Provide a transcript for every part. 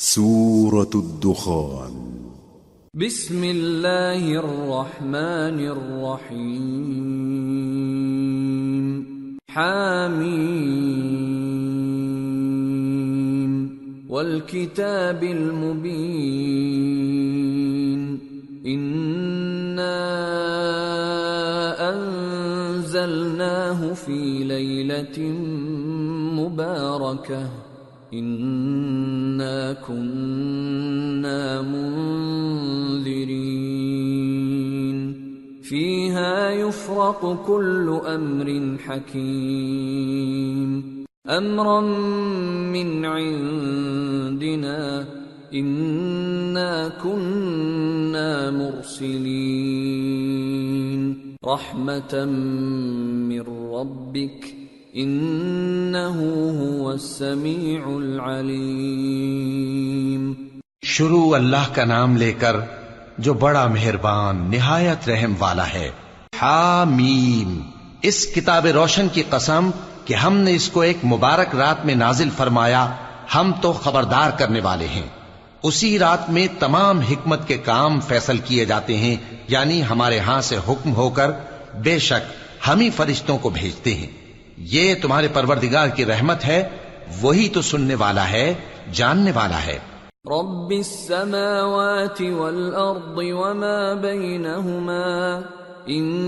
سورة الدخان. بسم الله الرحمن الرحيم حامين والكتاب المبين إنا أنزلناه في ليلة مباركة إنا كنا منذرين فيها يفرق كل أمر حكيم أمرا من عندنا إنا كنا مرسلين رحمة من ربك إنه هو السميع العليم۔ شروع اللہ کا نام لے کر جو بڑا مہربان، نہایت رحم والا ہے۔ حامیم۔ اس کتاب روشن کی قسم کہ ہم نے اس کو ایک مبارک رات میں نازل فرمایا، ہم تو خبردار کرنے والے ہیں۔ اسی رات میں تمام حکمت کے کام فیصل کیے جاتے ہیں یعنی ہمارے ہاں سے حکم ہو کر بے شک ہم ہی فرشتوں کو بھیجتے ہیں۔ یہ تمہارے پروردگار کی رحمت ہے، وہی تو سننے والا ہے، جاننے والا ہے۔ رب السماوات والأرض وما بينهما إن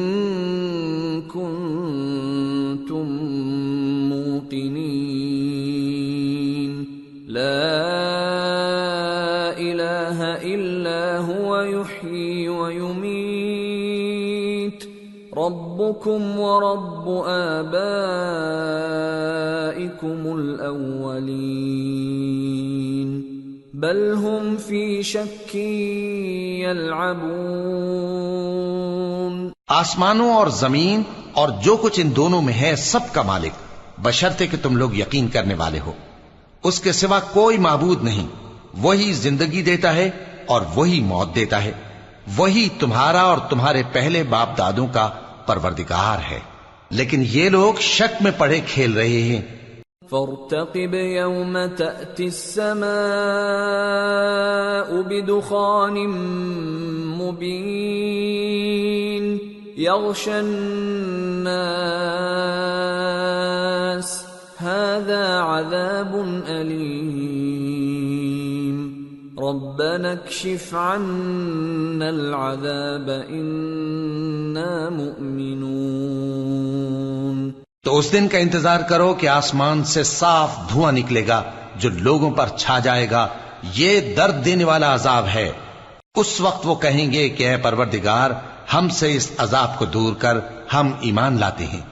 كنتم موقنين. لا إله إلا هو يحيي ويميت. ربكم ورب آبائكم الأولين. بل هم في شك يلعبون. آسمانوں اور زمین اور جو کچھ ان دونوں میں ہے سب کا مالک، بشرطے کہ تم لوگ یقین کرنے والے ہو۔ اس کے سوا کوئی معبود نہیں، وہی زندگی دیتا ہے اور وہی موت دیتا ہے۔ وہی تمہارا اور تمہارے پہلے باپ دادوں کا پروردگار ہے۔ لیکن یہ لوگ شک میں پڑے کھیل رہے ہیں۔ فارتقب يوم تأتي السماء بدخان مبين يغشى الناس۔ هذا عذاب أليم ربنا اكشف عنا العذاب، إنا مؤمنون۔ تو اس دن کا انتظار کرو کہ آسمان سے صاف دھواں نکلے گا، جو لوگوں پر چھا جائے گا۔ یہ درد دینے والا عذاب ہے۔ اس وقت وہ کہیں گے کہ اے پروردگار، ہم سے اس عذاب کو دور کر، ہم ایمان لاتے ہیں۔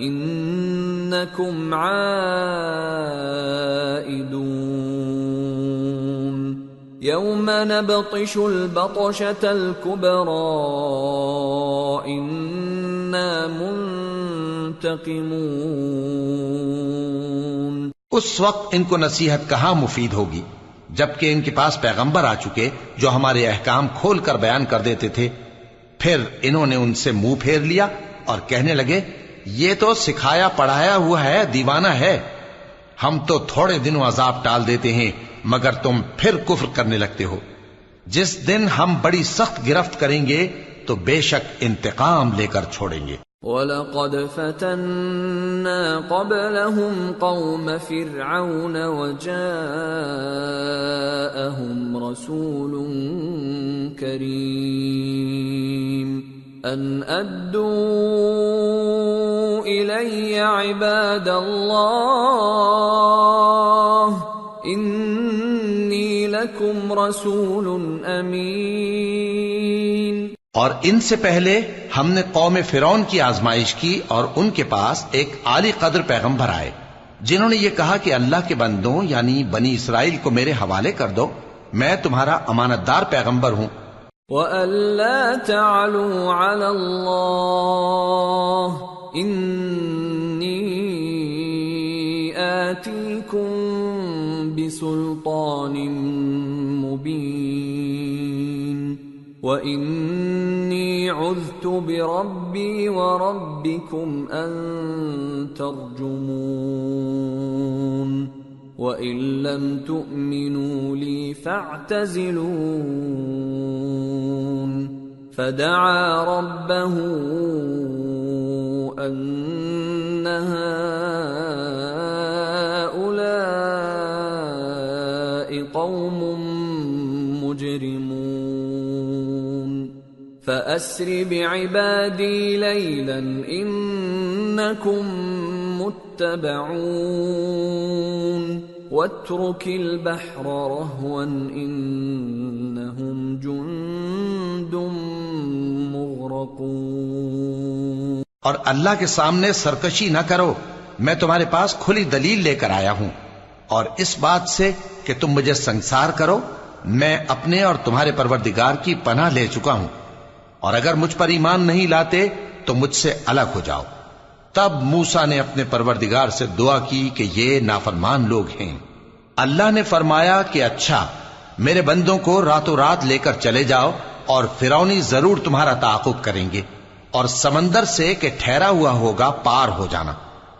إنكم عائدون. يوم نبطش البطشة الكبرى، إنا منتقمون. اس وقت ان کو نصیحت کہاں مفید ہوگی؟ جبکہ ان کے پاس پیغمبر آ چکے جو ہمارے احکام کھول کر بیان کر دیتے تھے، پھر انہوں نے ان سے منہ پھیر لیا اور کہنے لگے یہ تو سکھایا پڑھایا ہوا ہے، دیوانہ ہے۔ ہم تو تھوڑے دنوں عذاب ٹال دیتے ہیں، مگر تم پھر کفر کرنے لگتے ہو۔ جس دن ہم بڑی سخت گرفت کریں گے، تو بے شک انتقام لے کر چھوڑیں گے۔ وَلَقَدْ فَتَنَّا قَبْلَهُمْ قَوْمَ فِرْعَوْنَ وَجَاءَهُمْ رَسُولٌ كَرِيمٌ أَنْ أَدُّوا إِلَيَّ عِبَادَ اللَّهِ. إِنِّي لَكُمْ رَسُولٌ أَمِينٌ. اور ان سے پہلے ہم نے قوم فرون کی آزمائش کی اور ان کے پاس ایک عالی قدر پیغمبر آئے، جنہوں نے یہ کہا کہ اللہ کے بندوں یعنی بنی اسرائیل کو میرے حوالے کر دو، میں تمہارا امانت دار پیغمبر ہوں۔ وَأَلَّا تَعْلُوا عَلَى اللَّهِ إِنِّي آتِيكُمْ بِسُلْطَانٍ مُبِينٍ وَإِنِّي عُذْتُ بِرَبِّي وَرَبِّكُمْ أَن تَرْجُمُونَ وَإِن لَّمْ تُؤْمِنُوا لِي فَاعْتَزِلُونِ فَدَعَا رَبَّهُ أَنَّ هَٰؤُلَاءِ قَوْمٌ مُّجْرِمُونَ فَأَسْرِ بِعِبَادِي لَيْلًا إِنَّكُم مُّتَّبَعُونَ وَاتْرُكِ الْبَحْرَ رَهْوًا إِنَّهُمْ جُندٌ مُّغْرَقُونَ اور اللہ کے سامنے سرکشی نہ کرو، میں تمہارے پاس کھلی دلیل لے کر آیا ہوں۔ اور اس بات سے کہ تم مجھے سنسار کرو، میں اپنے اور تمہارے پروردگار کی پناہ لے چکا ہوں۔ اور اگر مجھ پر ایمان نہیں لاتے تو مجھ سے الگ ہو جاؤ۔ تب موسا نے اپنے پروردگار سے دعا کی کہ یہ نافرمان لوگ ہیں۔ اللہ نے فرمایا کہ اچھا میرے بندوں کو راتوں رات لے کر چلے جاؤ اور فرونی ضرور تمہارا تعاقب کریں گے اور سمندر سے کہ ٹھہرا ہوا ہوگا پار ہو جانا۔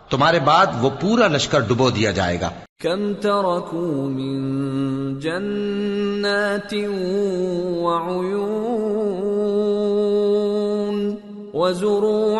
تمہارے بعد وہ پورا لشکر ڈبو دیا جائے گا۔ كم تركوا من جنات وعيون وزروع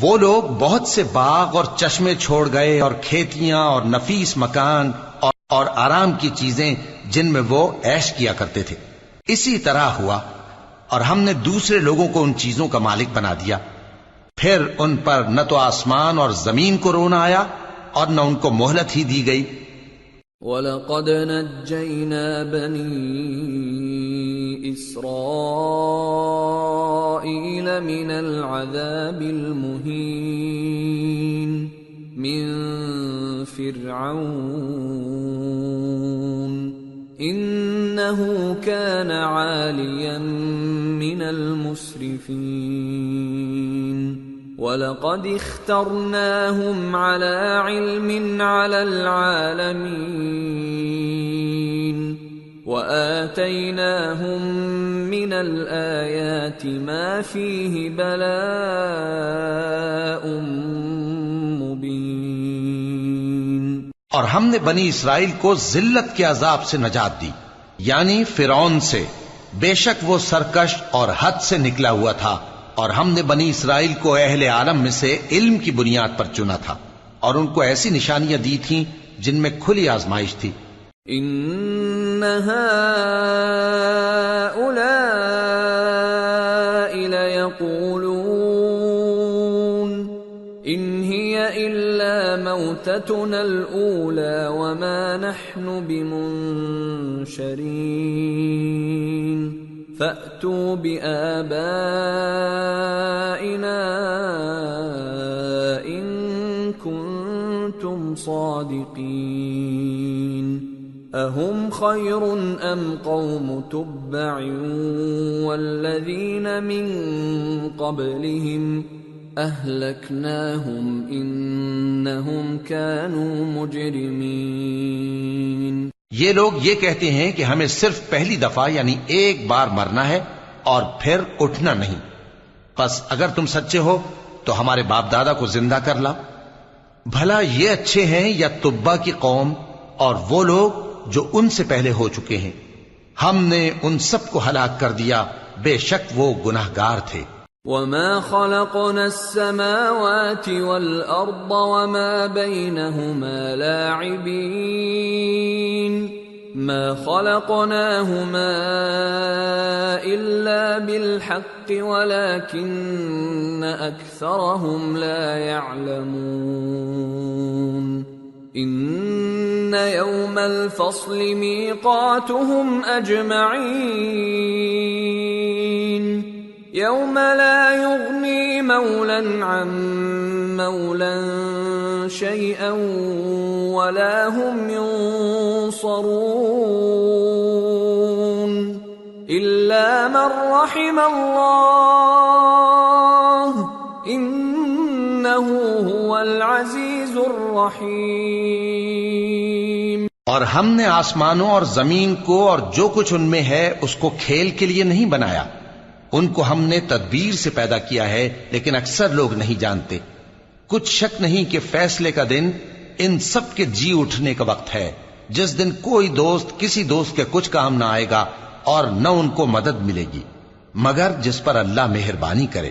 وہ لوگ بہت سے باغ اور چشمے چھوڑ گئے اور کھیتیاں اور نفیس مکان اور, اور آرام کی چیزیں جن میں وہ عیش کیا کرتے تھے۔ اسی طرح ہوا اور ہم نے دوسرے لوگوں کو ان چیزوں کا مالک بنا دیا۔ پھر ان پر نہ تو آسمان اور زمین کو رونا آیا اور نہ ان کو مہلت ہی دی گئی۔ وَلَقَدْ نَجَّيْنَا بَنِي إِسْرَائِيلَ مِنَ الْعَذَابِ الْمُهِينِ مِنْ فِرْعَوْنَ. إِنَّهُ كَانَ عَالِيًا مِنَ الْمُسْرِفِينَ. وَلَقَدِ اخْتَرْنَاهُمْ عَلَى عِلْمٍ عَلَى الْعَالَمِينَ. وَآتَيْنَاهُمْ مِنَ الْآيَاتِ مَا فِيهِ بَلَاءٌ مُبِينٌ اور ہم نے بنی اسرائیل کو ذلت کے عذاب سے نجات دی یعنی فرعون سے۔ بے شک وہ سرکش اور حد سے نکلا ہوا تھا، اور ہم نے بنی اسرائیل کو اہل عالم میں سے علم کی بنیاد پر چنا تھا۔ اور ان کو ایسی نشانیاں دی تھیں جن میں کھلی آزمائش تھی۔ ان هؤلاء ليقولون ان هي الا موتتنا الاولى وما نحن بمنشرين فاتوا بابائنا ان كنتم صادقين اهم خير ام قوم تبع والذين من قبلهم اهلكناهم انهم كانوا مجرمين یہ لوگ یہ کہتے ہیں کہ ہمیں صرف پہلی دفعہ یعنی ایک بار مرنا ہے اور پھر اٹھنا نہیں۔ بس اگر تم سچے ہو، تو ہمارے باپ دادا کو زندہ کر لا۔ بھلا یہ اچھے ہیں یا تبا کی قوم اور وہ لوگ جو ان سے پہلے ہو چکے ہیں۔ ہم نے ان سب کو ہلاک کر دیا۔ بے شک وہ گناہ گار تھے۔ وما خلقنا السماوات والأرض وما بينهما لاعبين۔ ما خلقناهما الا بالحق ولكن اكثرهم لا يعلمون۔ ان يوم الفصل ميقاتهم اجمعين يوم لا يغني مولا عن مولا شيئا ولا هم ينصرون الا من رحم الله انه هو العزيز الرحيم۔ اور ہم نے آسمانوں اور زمین کو اور جو کچھ ان میں ہے اس کو کھیل کے لیے نہیں بنایا۔ ان کو ہم نے تدبیر سے پیدا کیا ہے، لیکن اکثر لوگ نہیں جانتے۔ کچھ شک نہیں کہ فیصلے کا دن ان سب کے جی اٹھنے کا وقت ہے۔ جس دن کوئی دوست کسی دوست کے کچھ کام نہ آئے گا اور نہ ان کو مدد ملے گی۔ مگر جس پر اللہ مہربانی کرے۔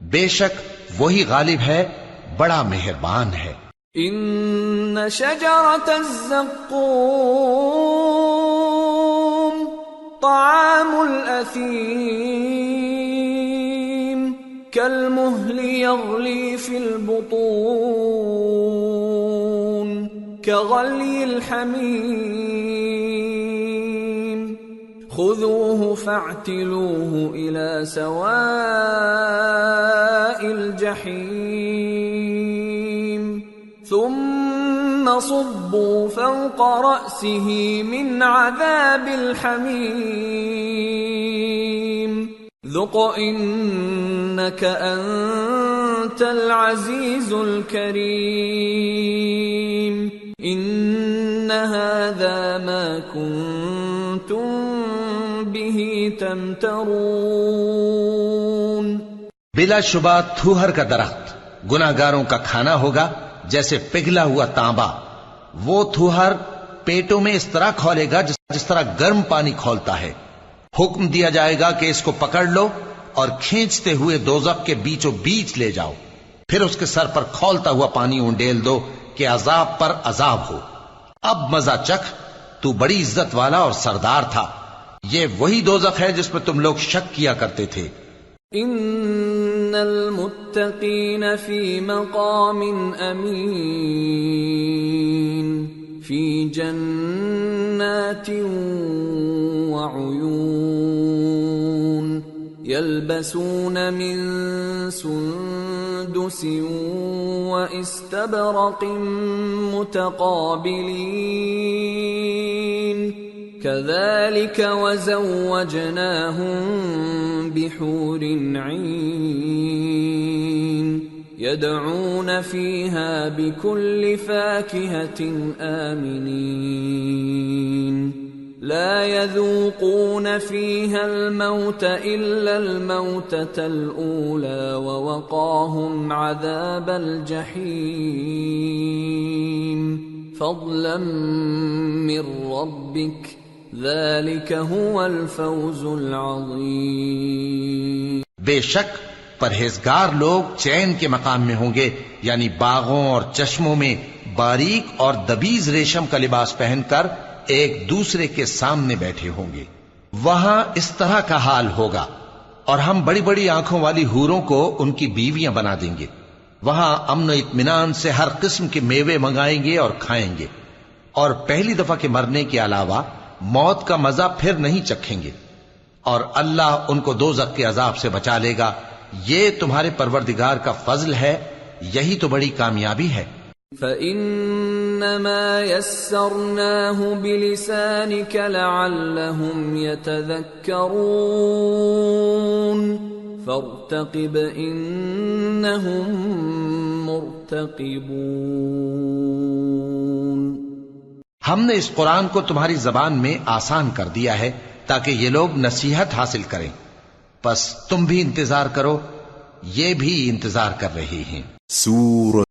بے شک وہی غالب ہے، بڑا مہربان ہے۔ ان شجرة الزقوم طعام الاثيم كالمهل يغلي في البطون كغلي الحميم خذوه فاعتلوه الى سواء الجحيم. ثم صبوا فوق رأسه من عذاب الحميم. ذق إنك أنت العزيز الكريم. إن هذا ما كنتم به تمترون بلا شبہ تھوہر کا درخت گناگاروں کا کھانا ہوگا، جیسے پگھلا ہوا تانبا۔ وہ تھوہر پیٹوں میں اس طرح کھولے گا جس جس طرح گرم پانی کھولتا ہے۔ حکم دیا جائے گا کہ اس کو پکڑ لو اور کھینچتے ہوئے دوزخ کے بیچوں بیچ لے جاؤ۔ پھر اس کے سر پر کھولتا ہوا پانی اونڈیل دو کہ عذاب پر عذاب ہو۔ اب مزہ چکھ، تو بڑی عزت والا اور سردار تھا۔ یہ وہی دوزخ ہے جس میں تم لوگ شک کیا کرتے تھے۔ ان المتقین فی مقام امین فی جنات وعیون يلبسون من سندس واستبرق متقابلين كذلك وزوجناهم بحور عين يدعون فيها بكل فاكهة آمنين. لا يذوقون فيها الموت إلا الموتة الأولى ووقاهم عذاب الجحيم. فضلا من ربك ذلك هو الفوز العظيم. بے شک پرہیزگار لوگ چین کے مقام میں ہوں گے یعنی باغوں اور چشموں میں باریک اور دبیز ریشم کا لباس پہن کر ایک دوسرے کے سامنے بیٹھے ہوں گے۔ وہاں اس طرح کا حال ہوگا اور ہم بڑی بڑی آنکھوں والی ہوروں کو ان کی بیویاں بنا دیں گے۔ وہاں امن و اطمینان سے ہر قسم کے میوے منگائیں گے اور کھائیں گے۔ اور پہلی دفعہ کے مرنے کے علاوہ موت کا مزہ پھر نہیں چکھیں گے۔ اور اللہ ان کو دو کے عذاب سے بچا لے گا۔ یہ تمہارے پروردگار کا فضل ہے، یہی تو بڑی کامیابی ہے۔ فإنما يسرناه بلسانك لعلهم يتذكرون فارتقب إنهم مرتقبون ہم نے اس قرآن کو تمہاری زبان میں آسان کر دیا ہے تاکہ یہ لوگ نصیحت حاصل کریں۔ بس تم بھی انتظار کرو، یہ بھی انتظار کر رہے ہیں۔ سور